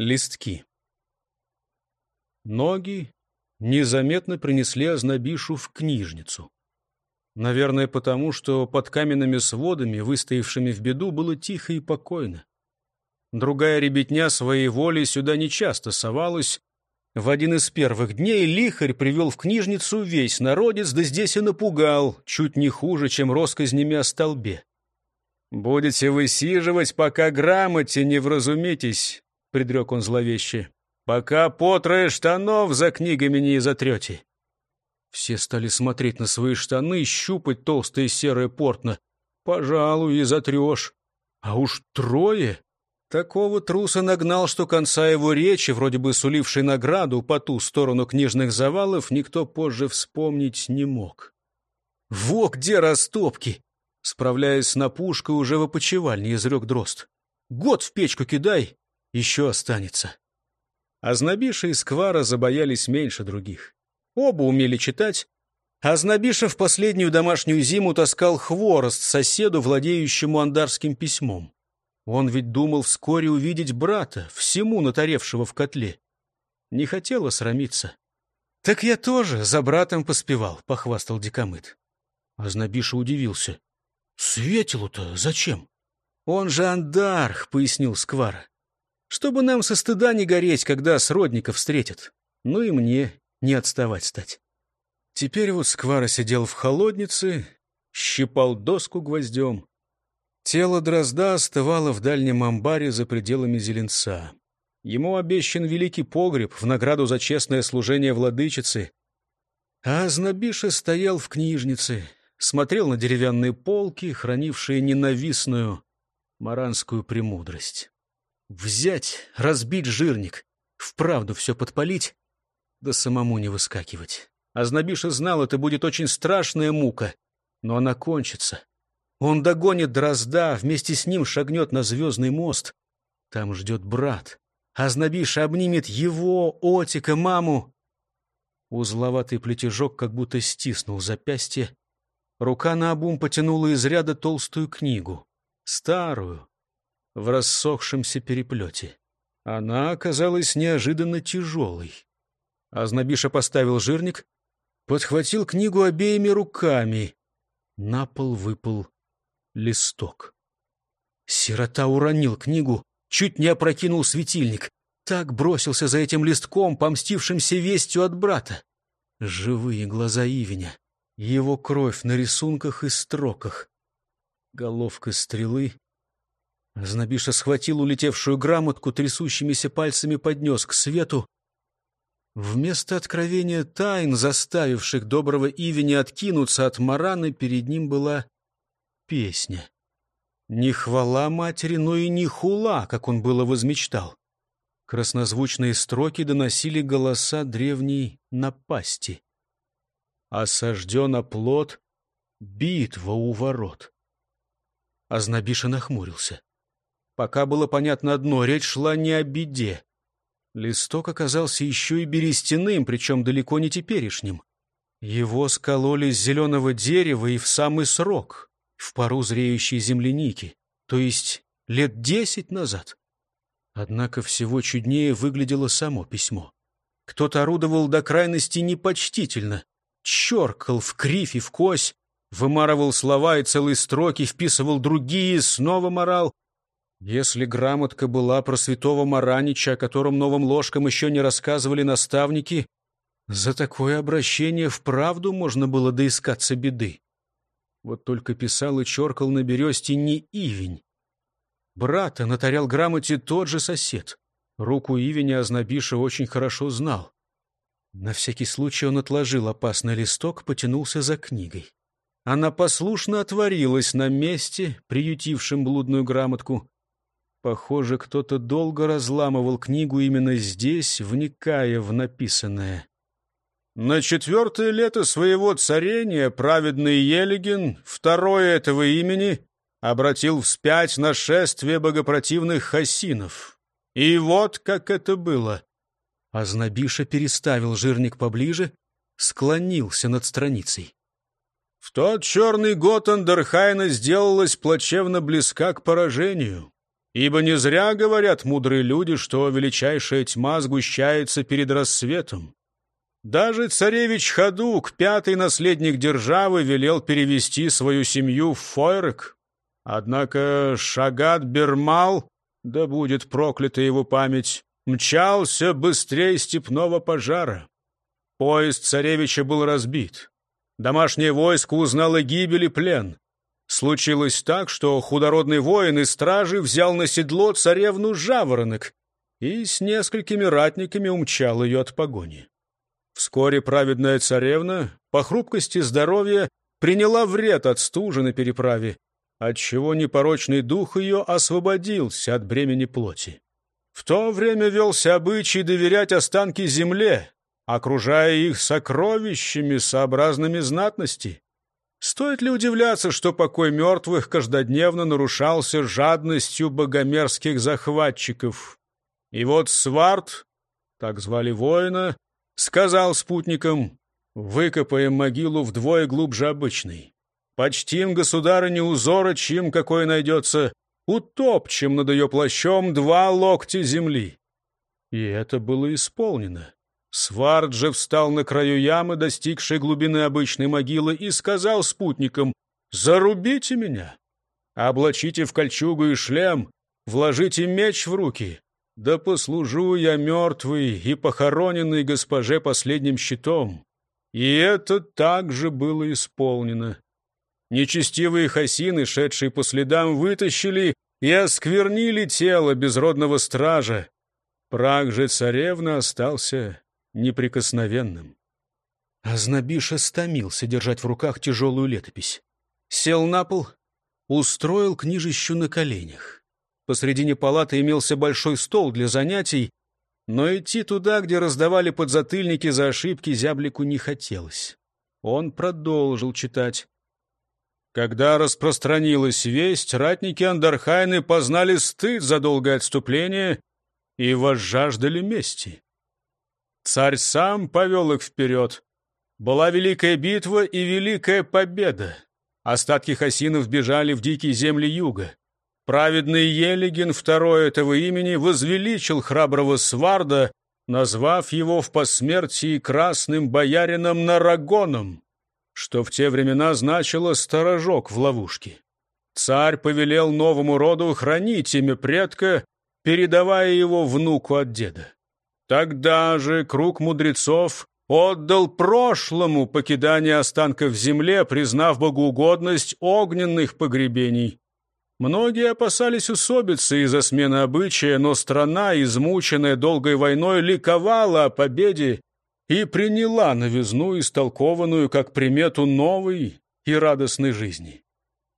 Листки. Ноги незаметно принесли Ознобишу в книжницу. Наверное, потому что под каменными сводами, выстоявшими в беду, было тихо и покойно. Другая ребятня своей волей сюда нечасто совалась. В один из первых дней лихарь привел в книжницу весь народец, да здесь и напугал, чуть не хуже, чем росказнями о столбе. «Будете высиживать, пока грамоте не вразумитесь», — предрек он зловеще, — «пока потрое штанов за книгами не изотрете». Все стали смотреть на свои штаны, щупать толстое серое портно. «Пожалуй, и затрешь. А уж трое!» Такого труса нагнал, что конца его речи, вроде бы сулившей награду по ту сторону книжных завалов, никто позже вспомнить не мог. «Во где растопки!» Справляясь с напушкой, уже в опочивальне изрек дрозд. «Год в печку кидай, еще останется». Азнабиша и Сквара забоялись меньше других. Оба умели читать. Азнабиша в последнюю домашнюю зиму таскал хворост соседу, владеющему андарским письмом. Он ведь думал вскоре увидеть брата, всему натаревшего в котле. Не хотела срамиться. — Так я тоже за братом поспевал, — похвастал Дикомыт. Азнабиша удивился. — Светилу-то зачем? — Он же андарх, — пояснил Сквара. — Чтобы нам со стыда не гореть, когда сродников встретят. Ну и мне не отставать стать. Теперь вот Сквара сидел в холоднице, щипал доску гвоздем. Тело дрозда остывало в дальнем амбаре за пределами зеленца. Ему обещан великий погреб в награду за честное служение владычицы. А Знобиша стоял в книжнице, смотрел на деревянные полки, хранившие ненавистную маранскую премудрость. Взять, разбить жирник, вправду все подпалить, да самому не выскакивать. А Знобиша знал, это будет очень страшная мука, но она кончится. Он догонит дрозда, вместе с ним шагнет на звездный мост. Там ждет брат. Азнабиша обнимет его, Отика, маму. Узловатый плетежок как будто стиснул запястье. Рука наобум потянула из ряда толстую книгу. Старую, в рассохшемся переплете. Она оказалась неожиданно тяжелой. Азнабиша поставил жирник, подхватил книгу обеими руками. На пол выпал листок. Сирота уронил книгу, чуть не опрокинул светильник. Так бросился за этим листком, помстившимся вестью от брата. Живые глаза Ивеня, его кровь на рисунках и строках. Головка стрелы. Знобиша схватил улетевшую грамотку, трясущимися пальцами поднес к свету. Вместо откровения тайн, заставивших доброго Ивеня откинуться от Мараны, перед ним была песня. Не хвала матери, но и не хула, как он было возмечтал. Краснозвучные строки доносили голоса древней напасти. Осажден оплот, битва у ворот. Азнабиша нахмурился. Пока было понятно одно, речь шла не о беде. Листок оказался еще и берестяным, причем далеко не теперешним. Его скололи с зеленого дерева и в самый срок, в пару зреющей земляники, то есть лет десять назад. Однако всего чуднее выглядело само письмо. Кто-то орудовал до крайности непочтительно, черкал в кривь и в кось, вымарывал слова и целые строки, вписывал другие, снова морал. Если грамотка была про святого Маранича, о котором новым ложкам еще не рассказывали наставники, за такое обращение вправду можно было доискаться беды. Вот только писал и черкал на бересте не Ивень. Брата натарял грамоте тот же сосед. Руку Ивеня Ознобиша очень хорошо знал. На всякий случай он отложил опасный листок, потянулся за книгой. Она послушно отворилась на месте, приютившем блудную грамотку. Похоже, кто-то долго разламывал книгу именно здесь, вникая в написанное. На четвертое лето своего царения праведный Елигин, второе этого имени, обратил вспять нашествие богопротивных хасинов. И вот как это было. Азнабиша переставил жирник поближе, склонился над страницей. В тот черный год Андерхайна сделалась плачевно близка к поражению. Ибо не зря говорят мудрые люди, что величайшая тьма сгущается перед рассветом. Даже царевич Хадук, пятый наследник державы, велел перевести свою семью в Фойрек. Однако Шагат Бермал, да будет проклята его память, мчался быстрее степного пожара. Поезд царевича был разбит. Домашнее войско узнало гибель и плен. Случилось так, что худородный воин из стражи взял на седло царевну Жаворонок и с несколькими ратниками умчал ее от погони. Вскоре праведная царевна, по хрупкости здоровья, приняла вред от стужи на переправе, отчего непорочный дух ее освободился от бремени плоти. В то время велся обычай доверять останки земле, окружая их сокровищами, сообразными знатности. Стоит ли удивляться, что покой мертвых каждодневно нарушался жадностью богомерзких захватчиков? И вот Сварт, так звали воина, сказал спутникам, «Выкопаем могилу вдвое глубже обычной. Почтим государыню узора, чем какой найдется, утопчем над ее плащом два локтя земли». И это было исполнено. Свард же встал на краю ямы, достигшей глубины обычной могилы, и сказал спутникам, «Зарубите меня! Облачите в кольчугу и шлем, вложите меч в руки, да послужу я мертвый и похороненный госпоже последним щитом». И это также было исполнено. Нечестивые хасины, шедшие по следам, вытащили и осквернили тело безродного стража. Праг же царевна остался неприкосновенным. Азнабиша стомился держать в руках тяжелую летопись. Сел на пол, устроил книжищу на коленях. Посредине палаты имелся большой стол для занятий, но идти туда, где раздавали подзатыльники за ошибки, зяблику не хотелось. Он продолжил читать. Когда распространилась весть, ратники Андархайны познали стыд за долгое отступление и возжаждали мести. Царь сам повел их вперед. Была великая битва и великая победа. Остатки хасинов бежали в дикие земли юга. Праведный Елигин, второй этого имени, возвеличил храброго Сварда, назвав его в посмертии красным боярином Нарагоном, что в те времена значило «сторожок в ловушке». Царь повелел новому роду хранить имя предка, передавая его внуку от деда. Тогда же круг мудрецов отдал прошлому покидание останков в земле, признав богоугодность огненных погребений. Многие опасались усобицы из-за смены обычая, но страна, измученная долгой войной, ликовала о победе и приняла новизну, истолкованную как примету новой и радостной жизни.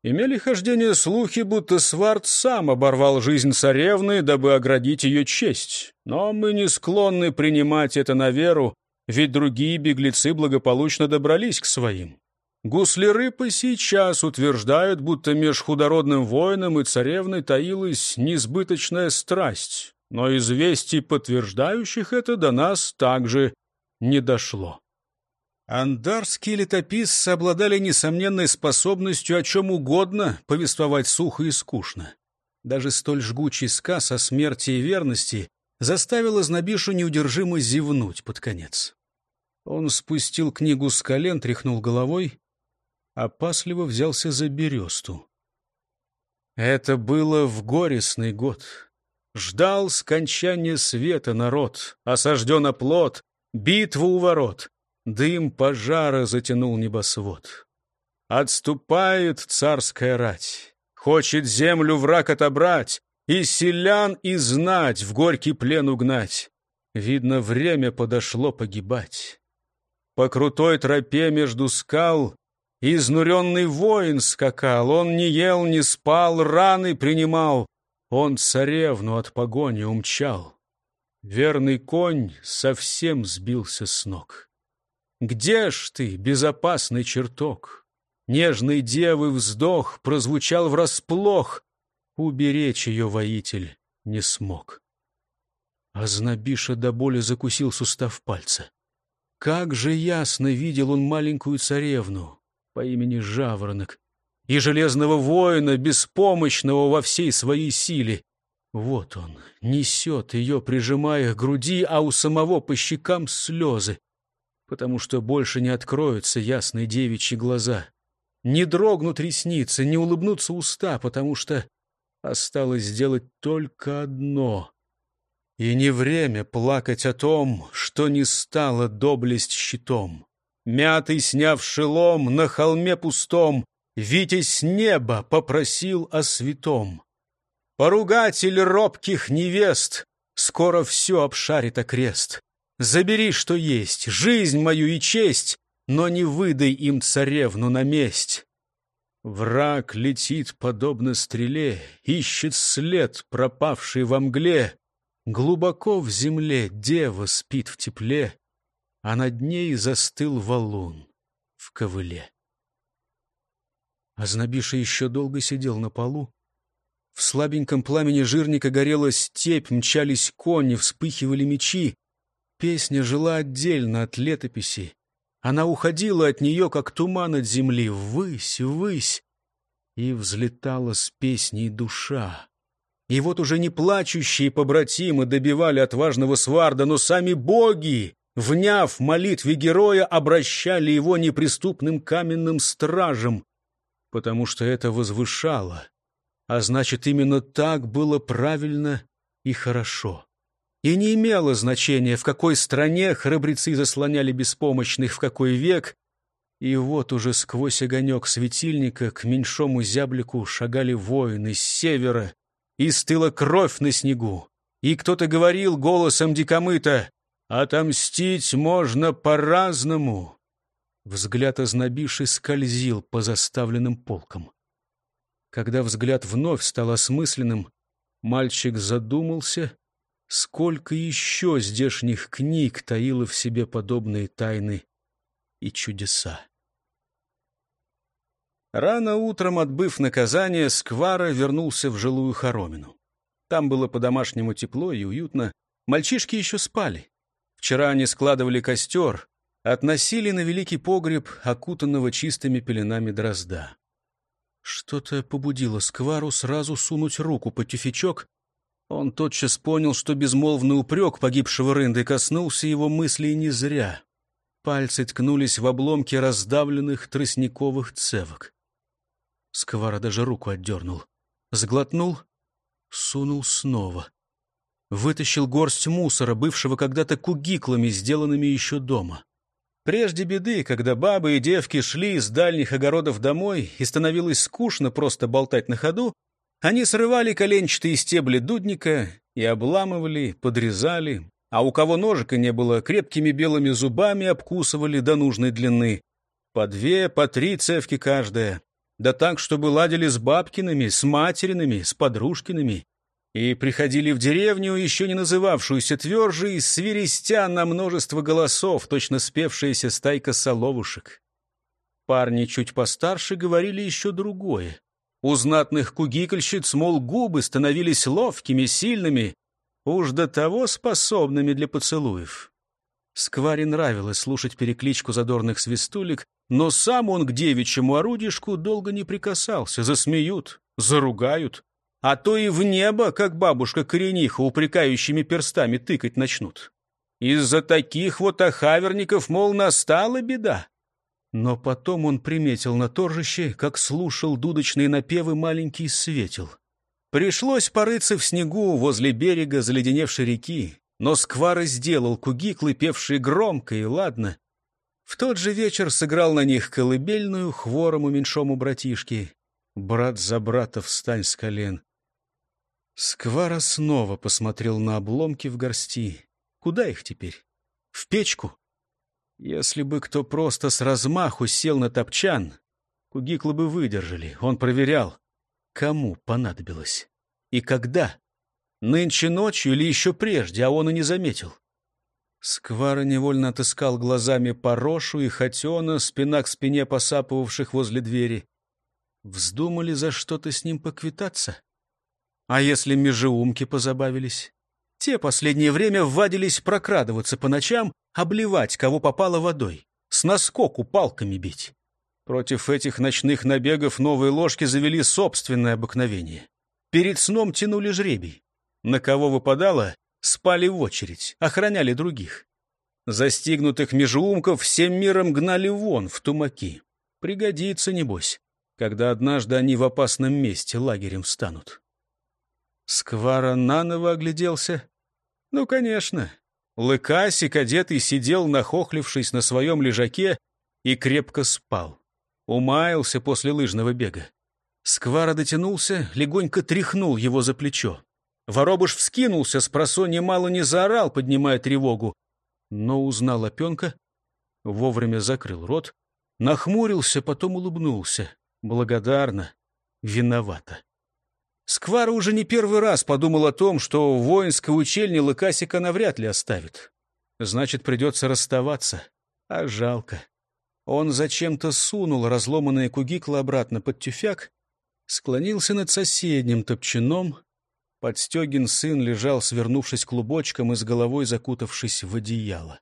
Имели хождение слухи, будто Сварт сам оборвал жизнь царевны, дабы оградить ее честь. Но мы не склонны принимать это на веру, ведь другие беглецы благополучно добрались к своим. Гусляры по сейчас утверждают, будто меж худородным воином и царевной таилась несбыточная страсть, но известий, подтверждающих это, до нас также не дошло. Андарские летописцы обладали несомненной способностью о чем угодно повествовать сухо и скучно. Даже столь жгучий сказ о смерти и верности заставил Изнабишу неудержимо зевнуть под конец. Он спустил книгу с колен, тряхнул головой, опасливо взялся за бересту. Это было в горестный год. Ждал скончания света народ, осажден оплот, битва у ворот. Дым пожара затянул небосвод. Отступает царская рать, Хочет землю враг отобрать, И селян и знать в горький плен угнать. Видно, время подошло погибать. По крутой тропе между скал Изнуренный воин скакал, Он не ел, не спал, раны принимал, Он царевну от погони умчал. Верный конь совсем сбился с ног. Где ж ты, безопасный чертог? Нежной девы вздох прозвучал врасплох. Уберечь ее воитель не смог. А знобиша до боли закусил сустав пальца. Как же ясно видел он маленькую царевну по имени Жаворонок и железного воина, беспомощного во всей своей силе. Вот он, несет ее, прижимая к груди, а у самого по щекам слезы, потому что больше не откроются ясные девичьи глаза. Не дрогнут ресницы, не улыбнутся уста, потому что осталось сделать только одно. И не время плакать о том, что не стало доблесть щитом. Мятый, сняв шелом, на холме пустом, Витязь с неба попросил о святом. Поругатель робких невест Скоро все обшарит окрест. Забери, что есть, жизнь мою и честь, но не выдай им царевну на месть. Враг летит, подобно стреле, ищет след, пропавший во мгле. Глубоко в земле дева спит в тепле, а над ней застыл валун в ковыле. Ознобиша еще долго сидел на полу. В слабеньком пламени жирника горела степь, мчались кони, вспыхивали мечи. Песня жила отдельно от летописи. Она уходила от нее, как туман от земли, ввысь, ввысь, и взлетала с песней душа. И вот уже не плачущие побратимы добивали отважного сварда, но сами боги, вняв молитве героя, обращали его неприступным каменным стражем, потому что это возвышало, а значит, именно так было правильно и хорошо. И не имело значения, в какой стране храбрецы заслоняли беспомощных, в какой век. И вот уже сквозь огонек светильника к меньшому зяблику шагали воины с севера, и стыла кровь на снегу. И кто-то говорил голосом дикомыта «Отомстить можно по-разному». Взгляд ознобивший скользил по заставленным полкам. Когда взгляд вновь стал осмысленным, мальчик задумался Сколько еще здешних книг таило в себе подобные тайны и чудеса. Рано утром, отбыв наказание, Сквара вернулся в жилую хоромину. Там было по-домашнему тепло и уютно. Мальчишки еще спали. Вчера они складывали костер, относили на великий погреб, окутанного чистыми пеленами дрозда. Что-то побудило Сквару сразу сунуть руку под тюфячок он тотчас понял, что безмолвный упрек погибшего рынды коснулся его мыслей не зря. Пальцы ткнулись в обломки раздавленных тростниковых цевок. Сквара даже руку отдернул. Сглотнул, сунул снова. Вытащил горсть мусора, бывшего когда-то кугиклами, сделанными еще дома. Прежде беды, когда бабы и девки шли из дальних огородов домой, и становилось скучно просто болтать на ходу, они срывали коленчатые стебли дудника и обламывали, подрезали, а у кого ножика не было, крепкими белыми зубами обкусывали до нужной длины. По две, по три цевки каждая. Да так, чтобы ладили с бабкиными, с материными, с подружкиными. И приходили в деревню, еще не называвшуюся тверже, и свиристя на множество голосов, точно спевшаяся стайка соловушек. Парни чуть постарше говорили еще другое. У знатных кугикальщиц, мол, губы становились ловкими, сильными, уж до того способными для поцелуев. Скваре нравилось слушать перекличку задорных свистулек, но сам он к девичьему орудишку долго не прикасался. Засмеют, заругают, а то и в небо, как бабушка-корениха, упрекающими перстами тыкать начнут. Из-за таких вот охаверников, мол, настала беда. Но потом он приметил на торжище, как слушал дудочные напевы маленький светил. Пришлось порыться в снегу возле берега заледеневшей реки, но Сквара сделал кугиклы, певшие громко и ладно. В тот же вечер сыграл на них колыбельную хворому меньшому братишке. «Брат за брата встань с колен». Сквара снова посмотрел на обломки в горсти. Куда их теперь? В печку? Если бы кто просто с размаху сел на топчан, кугиклы бы выдержали. Он проверял, кому понадобилось и когда. Нынче ночью или еще прежде, а он и не заметил. Сквара невольно отыскал глазами Порошу и Хотена, спина к спине посапывавших возле двери. Вздумали за что-то с ним поквитаться? А если межеумки позабавились? Те последнее время ввадились прокрадываться по ночам, обливать, кого попало водой, с наскоку палками бить. Против этих ночных набегов новые ложки завели собственное обыкновение. Перед сном тянули жребий. На кого выпадало, спали в очередь, охраняли других. Застигнутых межуумков всем миром гнали вон, в тумаки. Пригодится, небось, когда однажды они в опасном месте лагерем станут. Сквара наново огляделся. Ну, конечно. Лыкасик, одетый, сидел, нахохлившись на своем лежаке, и крепко спал. Умаялся после лыжного бега. Сквара дотянулся, легонько тряхнул его за плечо. Воробуш вскинулся, с просонья мало не заорал, поднимая тревогу. Но узнал опенка, вовремя закрыл рот, нахмурился, потом улыбнулся. Благодарно, виновата. Сквара уже не первый раз подумал о том, что воинской учельне Лыкасика навряд ли оставит. Значит, придется расставаться. А жалко. Он зачем-то сунул разломанные кугикла обратно под тюфяк, склонился над соседним топчаном. Подстегин сын лежал, свернувшись клубочком и с головой закутавшись в одеяло.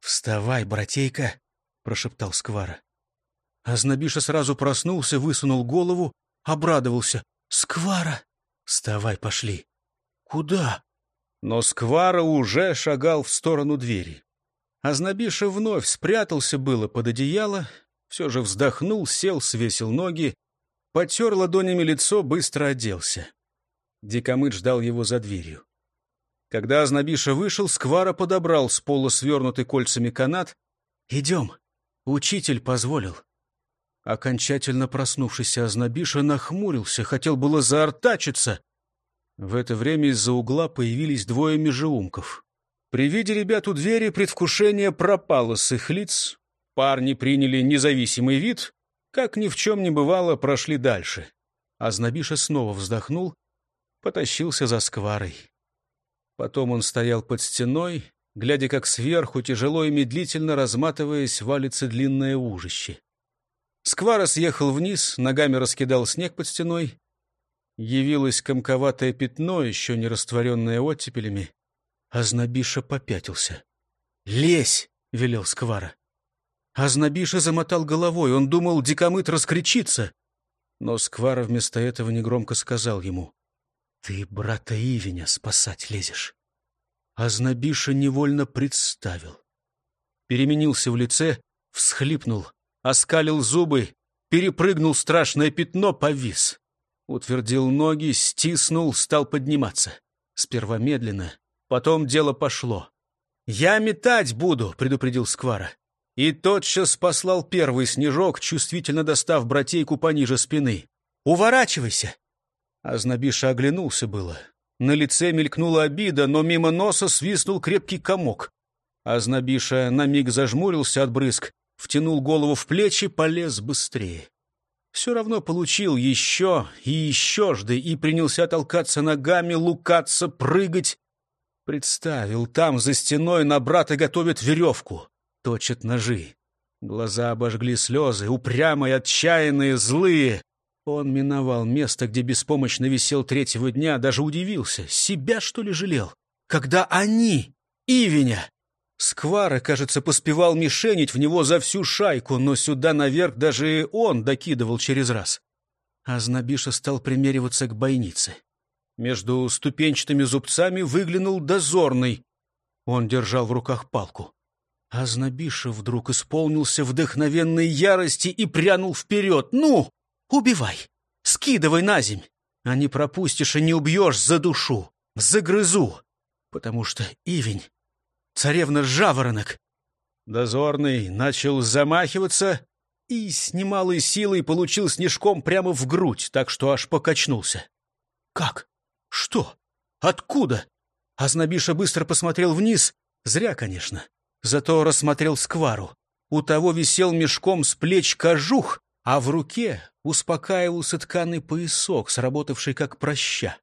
«Вставай, братейка!» — прошептал Сквара. Азнабиша сразу проснулся, высунул голову, обрадовался. «Сквара!» «Вставай, пошли!» «Куда?» Но Сквара уже шагал в сторону двери. Азнабиша вновь спрятался было под одеяло, все же вздохнул, сел, свесил ноги, потер ладонями лицо, быстро оделся. Дикомыт ждал его за дверью. Когда Азнабиша вышел, Сквара подобрал с пола свернутый кольцами канат. «Идем, учитель позволил». Окончательно проснувшийся Азнабиша нахмурился, хотел было заортачиться. В это время из-за угла появились двое межеумков. При виде ребят у двери предвкушение пропало с их лиц. Парни приняли независимый вид, как ни в чем не бывало, прошли дальше. Азнабиша снова вздохнул, потащился за скварой. Потом он стоял под стеной, глядя, как сверху, тяжело и медлительно разматываясь, валится длинное ужище. Сквара съехал вниз, ногами раскидал снег под стеной. Явилось комковатое пятно, еще не растворенное оттепелями. Азнабиша попятился. «Лезь!» — велел Сквара. Азнабиша замотал головой. Он думал, дикомыт раскричится. Но Сквара вместо этого негромко сказал ему. «Ты брата Ивеня спасать лезешь». Азнабиша невольно представил. Переменился в лице, всхлипнул оскалил зубы, перепрыгнул страшное пятно, повис. Утвердил ноги, стиснул, стал подниматься. Сперва медленно, потом дело пошло. «Я метать буду», — предупредил Сквара. И тотчас послал первый снежок, чувствительно достав братейку пониже спины. «Уворачивайся!» Азнабиша оглянулся было. На лице мелькнула обида, но мимо носа свистнул крепкий комок. Азнабиша на миг зажмурился от брызг, втянул голову в плечи, полез быстрее. Все равно получил еще и еще жды и принялся толкаться ногами, лукаться, прыгать. Представил, там за стеной на брата готовят веревку, точат ножи. Глаза обожгли слезы, упрямые, отчаянные, злые. Он миновал место, где беспомощно висел третьего дня, даже удивился. Себя, что ли, жалел? Когда они, Ивеня, Сквара, кажется, поспевал мишенить в него за всю шайку, но сюда наверх даже и он докидывал через раз. Азнабиша стал примериваться к бойнице. Между ступенчатыми зубцами выглянул дозорный. Он держал в руках палку. Азнабиша вдруг исполнился вдохновенной ярости и прянул вперед. «Ну, убивай! Скидывай на земь! А не пропустишь и не убьешь за душу! Загрызу! Потому что Ивень царевна-жаворонок. Дозорный начал замахиваться и с немалой силой получил снежком прямо в грудь, так что аж покачнулся. «Как? Что? Откуда?» Азнабиша быстро посмотрел вниз. Зря, конечно. Зато рассмотрел сквару. У того висел мешком с плеч кожух, а в руке успокаивался тканый поясок, сработавший как проща.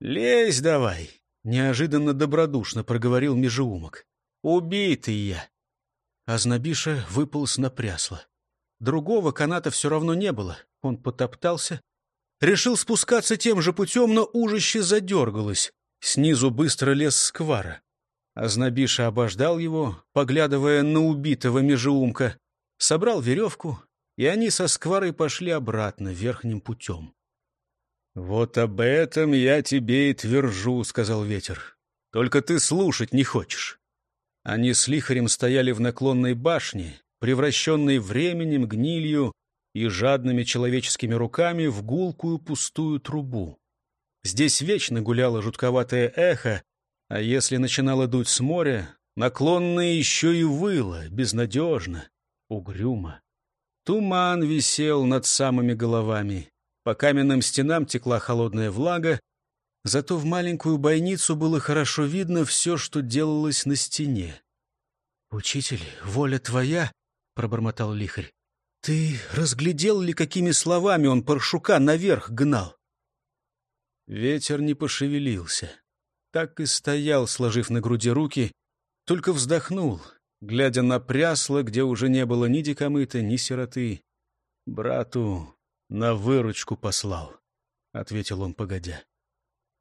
«Лезь давай!» Неожиданно добродушно проговорил межеумок. «Убитый я!» Азнабиша выполз на прясло. Другого каната все равно не было. Он потоптался. Решил спускаться тем же путем, но ужище задергалось. Снизу быстро лез сквара. Азнабиша обождал его, поглядывая на убитого межеумка. Собрал веревку, и они со скварой пошли обратно верхним путем. «Вот об этом я тебе и твержу», — сказал ветер. «Только ты слушать не хочешь». Они с лихарем стояли в наклонной башне, превращенной временем, гнилью и жадными человеческими руками в гулкую пустую трубу. Здесь вечно гуляло жутковатое эхо, а если начинало дуть с моря, наклонное еще и выло, безнадежно, угрюмо. Туман висел над самыми головами. По каменным стенам текла холодная влага, зато в маленькую бойницу было хорошо видно все, что делалось на стене. «Учитель, воля твоя!» — пробормотал лихарь. «Ты разглядел ли, какими словами он паршука наверх гнал?» Ветер не пошевелился. Так и стоял, сложив на груди руки, только вздохнул, глядя на прясло, где уже не было ни дикомыта, ни сироты. «Брату на выручку послал», — ответил он, погодя.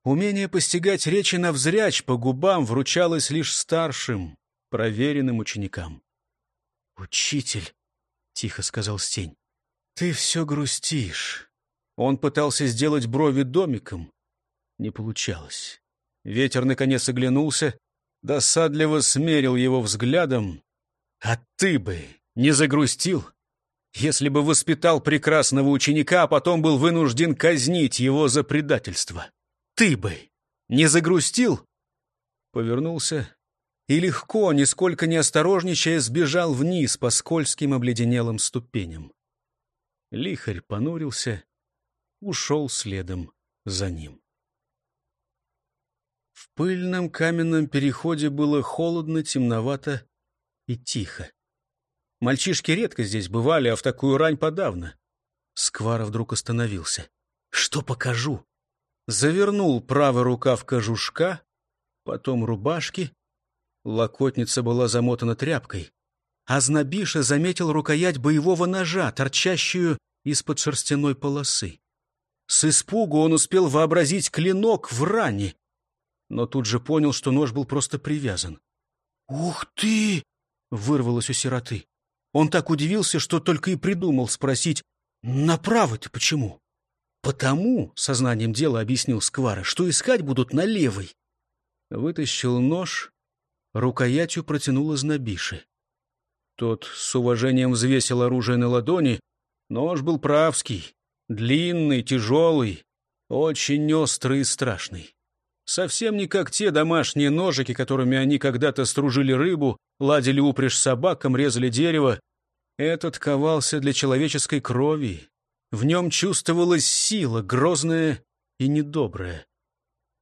Умение постигать речи навзрячь по губам вручалось лишь старшим, проверенным ученикам. «Учитель», — тихо сказал Стень, — «ты все грустишь». Он пытался сделать брови домиком, не получалось. Ветер, наконец, оглянулся, досадливо смерил его взглядом. «А ты бы не загрустил, если бы воспитал прекрасного ученика, а потом был вынужден казнить его за предательство? Ты бы не загрустил?» Повернулся и легко, нисколько не осторожничая, сбежал вниз по скользким обледенелым ступеням. Лихарь понурился, ушел следом за ним. В пыльном каменном переходе было холодно, темновато и тихо. Мальчишки редко здесь бывали, а в такую рань подавно. Сквара вдруг остановился. «Что покажу?» Завернул правый рукав кожушка, потом рубашки. Локотница была замотана тряпкой. А Знобиша заметил рукоять боевого ножа, торчащую из-под шерстяной полосы. С испугу он успел вообразить клинок в ране но тут же понял, что нож был просто привязан. «Ух ты!» — вырвалось у сироты. Он так удивился, что только и придумал спросить, «Направо-то почему?» «Потому», — сознанием дела объяснил Сквара, «что искать будут на левой». Вытащил нож, рукоятью протянул из набиши. Тот с уважением взвесил оружие на ладони. Нож был правский, длинный, тяжелый, очень острый и страшный. Совсем не как те домашние ножики, которыми они когда-то стружили рыбу, ладили упряжь собакам, резали дерево. Этот ковался для человеческой крови. В нем чувствовалась сила, грозная и недобрая.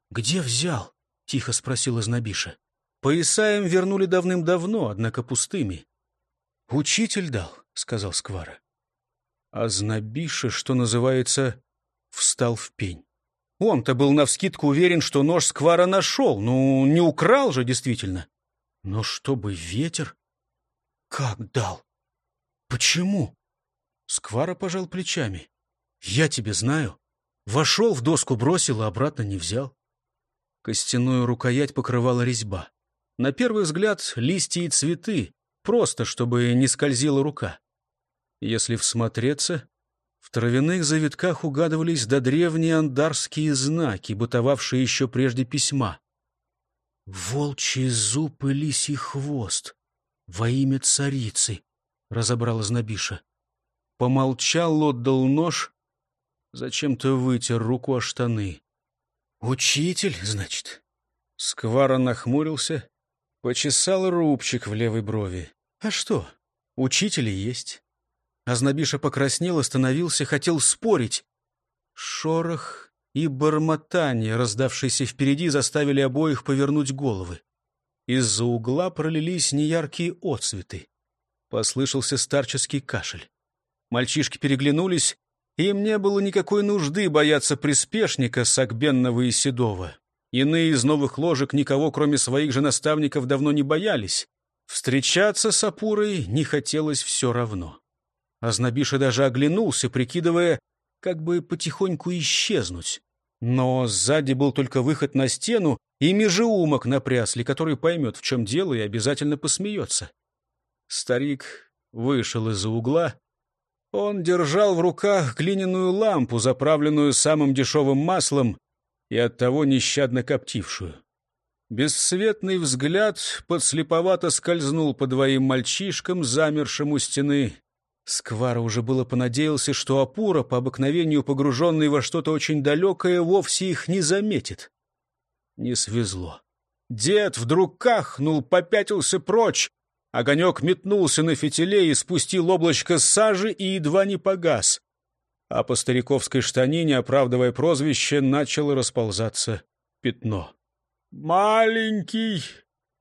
«Где взял?» — тихо спросила Знобиша. Пояса им вернули давным-давно, однако пустыми. «Учитель дал», — сказал Сквара. А Знобиша, что называется, встал в пень. Он-то был навскидку уверен, что нож Сквара нашел. Ну, не украл же, действительно. Но чтобы ветер... Как дал? Почему? Сквара пожал плечами. Я тебе знаю. Вошел в доску, бросил, а обратно не взял. Костяную рукоять покрывала резьба. На первый взгляд листья и цветы, просто чтобы не скользила рука. Если всмотреться, в травяных завитках угадывались до древние андарские знаки, бытовавшие еще прежде письма. «Волчий зуб и лисий хвост во имя царицы», — разобрала Знобиша. Помолчал, отдал нож, зачем-то вытер руку о штаны. «Учитель, значит?» Сквара нахмурился, почесал рубчик в левой брови. «А что, учитель и есть». Азнабиша покраснел, остановился, хотел спорить. Шорох и бормотание, раздавшиеся впереди, заставили обоих повернуть головы. Из-за угла пролились неяркие отцветы. Послышался старческий кашель. Мальчишки переглянулись, им не было никакой нужды бояться приспешника Сагбенного и Седова. Иные из новых ложек никого, кроме своих же наставников, давно не боялись. Встречаться с Апурой не хотелось все равно. Азнабиша даже оглянулся, прикидывая, как бы потихоньку исчезнуть. Но сзади был только выход на стену и межеумок на прясле, который поймет, в чем дело, и обязательно посмеется. Старик вышел из-за угла. Он держал в руках глиняную лампу, заправленную самым дешевым маслом и оттого нещадно коптившую. Бесцветный взгляд подслеповато скользнул по двоим мальчишкам, замершим у стены. Сквара уже было понадеялся, что Апура, по обыкновению погруженный во что-то очень далекое, вовсе их не заметит. Не свезло. Дед вдруг кахнул, попятился прочь, Огонек метнулся на фитиле и спустил облачко сажи и едва не погас. А по стариковской штанине, оправдывая прозвище, начало расползаться пятно. «Маленький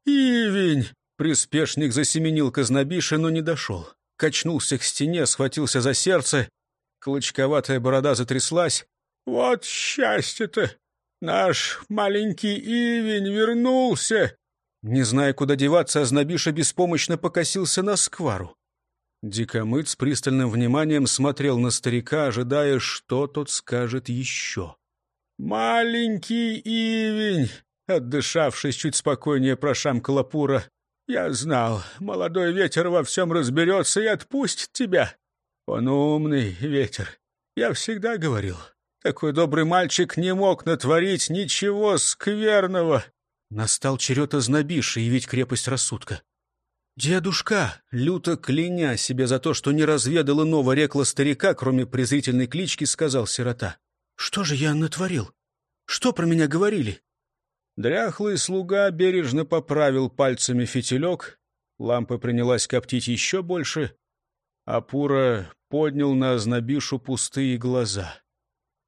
ивень!» Приспешник засеменил казнобиши, но не дошел. Качнулся к стене, схватился за сердце. Клочковатая борода затряслась. «Вот счастье-то! Наш маленький ивень вернулся! Не зная, куда деваться, Азнабиша беспомощно покосился на сквару. Дикомыт с пристальным вниманием смотрел на старика, ожидая, что тот скажет еще. «Маленький ивень!» — отдышавшись чуть спокойнее, прошамкала Пура. «Я знал, молодой ветер во всем разберется и отпустит тебя. Он умный ветер. Я всегда говорил, такой добрый мальчик не мог натворить ничего скверного. Настал черед ознобиши явить крепость рассудка. «Дедушка!» — люто кляня себе за то, что не разведал иного рекла старика, кроме презрительной клички, сказал сирота. «Что же я натворил? Что про меня говорили?» Дряхлый слуга бережно поправил пальцами фитилек, лампа принялась коптить еще больше, а Пура поднял на ознобишу пустые глаза.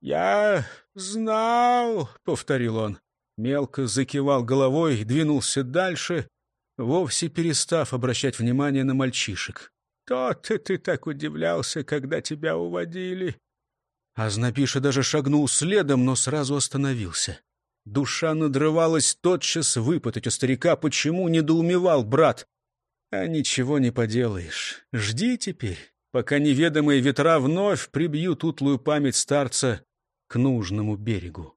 «Я знал», — повторил он, мелко закивал головой и двинулся дальше, вовсе перестав обращать внимание на мальчишек. «То-то ты так удивлялся, когда тебя уводили!» Азнапиша даже шагнул следом, но сразу остановился. Душа надрывалась тотчас выпытать у старика, почему недоумевал брат. А ничего не поделаешь. Жди теперь, пока неведомые ветра вновь прибьют утлую память старца к нужному берегу.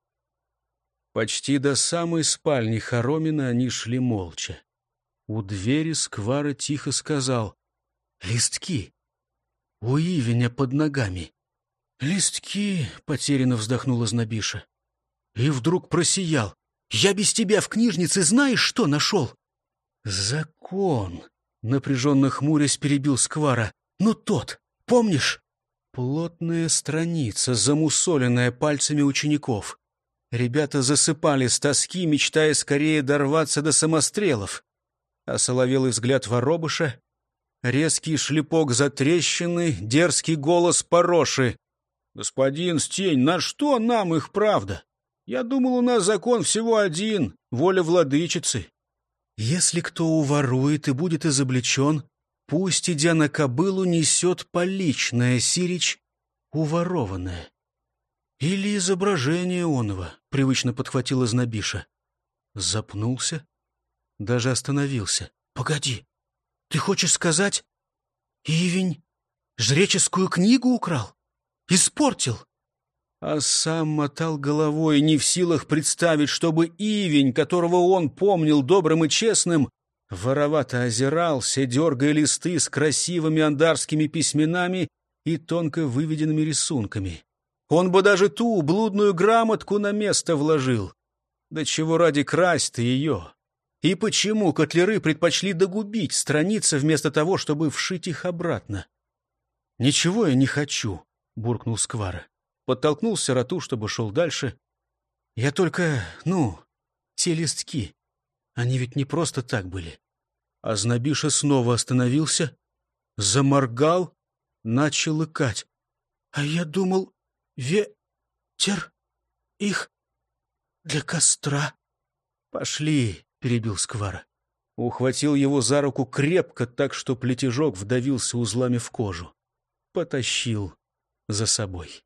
Почти до самой спальни Хоромина они шли молча. У двери Сквара тихо сказал «Листки! У Ивеня под ногами!» «Листки!» — потерянно вздохнула Знобиша. И вдруг просиял. «Я без тебя в книжнице знаешь, что нашел?» «Закон!» — напряженно хмурясь перебил Сквара. «Ну тот, помнишь?» Плотная страница, замусоленная пальцами учеников. Ребята засыпали с тоски, мечтая скорее дорваться до самострелов. А соловелый взгляд воробыша, резкий шлепок за трещины, дерзкий голос пороши. «Господин Стень, на что нам их правда? Я думал, у нас закон всего один — воля владычицы. Если кто уворует и будет изобличен, пусть, идя на кобылу, несет поличное, сирич, уворованное. Или изображение оного, — привычно подхватила Знобиша. Запнулся, даже остановился. Погоди, ты хочешь сказать, Ивень жреческую книгу украл? Испортил? А сам мотал головой, не в силах представить, чтобы Ивень, которого он помнил добрым и честным, воровато озирался, дергая листы с красивыми андарскими письменами и тонко выведенными рисунками. Он бы даже ту блудную грамотку на место вложил. Да чего ради красть-то ее? И почему котлеры предпочли догубить страницы вместо того, чтобы вшить их обратно? «Ничего я не хочу», — буркнул Сквара. Подтолкнул сироту, чтобы шел дальше. «Я только, ну, те листки. Они ведь не просто так были». А Знобиша снова остановился, заморгал, начал икать. «А я думал, ветер их для костра. «Пошли!» — перебил Сквара. Ухватил его за руку крепко, так что плетежок вдавился узлами в кожу. Потащил за собой.